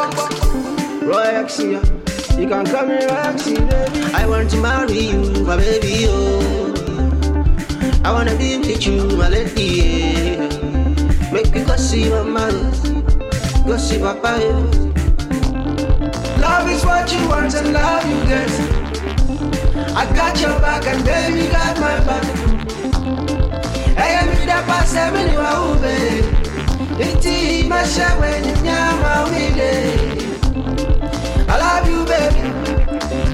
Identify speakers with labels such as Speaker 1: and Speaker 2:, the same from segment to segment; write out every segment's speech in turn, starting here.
Speaker 1: Roxy, you can call me Roxy, baby.
Speaker 2: I want to marry you, my baby, oh. I wanna be with you, my lady, yeah. Make me go see my man, go see papa, yeah.
Speaker 1: Love is what you want and love you get. I got your back and baby got You. I love you, baby.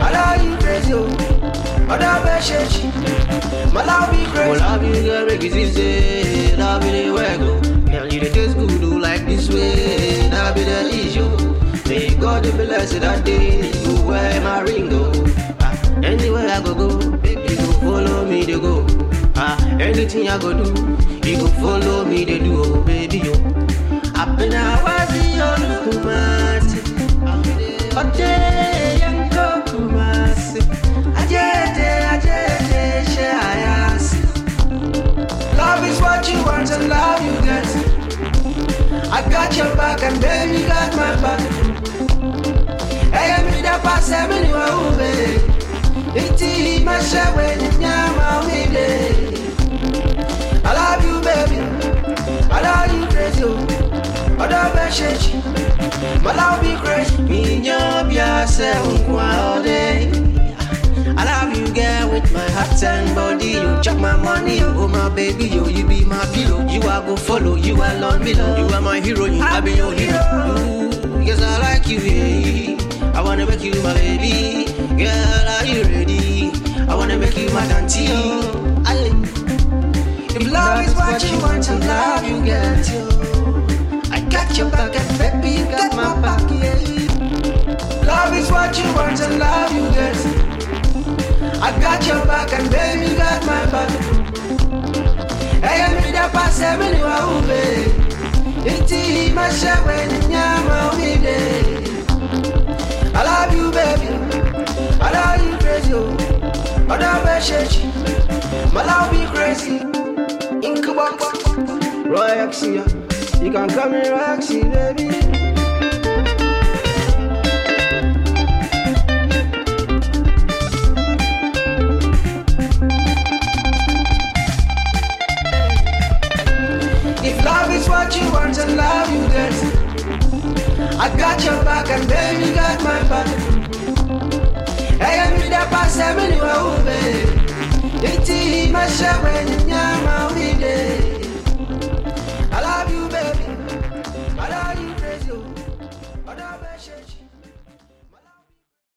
Speaker 1: I love you, oh. Love
Speaker 2: Oh,
Speaker 1: crazy.
Speaker 2: love. Love the way go. Girl, you taste good, do like this way. Be. May God bless that day. You wear my ring, go. Ah, anywhere I go, go. Baby, you follow me, they go. Ah, anything I go do, you go follow me, do. Oh, baby,
Speaker 1: I'm in that pass, I'm in your baby. Got my
Speaker 2: when and body. You chop my money, you oh my baby, yo, you be my pillow. You are go follow, you alone below. You are my heroine, I be your hero. Ooh, yes, I like you, yeah. I wanna make you my baby. Girl, are you ready? I wanna make you my auntie. oh. Aye.
Speaker 1: If love is what you want to love you get. I got your back and baby you got my got your back and baby got my back. That pass, I'm in your baby. Iti masha you nyama it. I love you, baby. I love you, crazy. oh. I love you, shit. My love be crazy. Incubox. Roxy, you can call me Roxy, baby. What you want and love you get, I got your back and baby got my back. Hey, I'm in that pass, I'm in your baby. Iti masha when you nyama with it.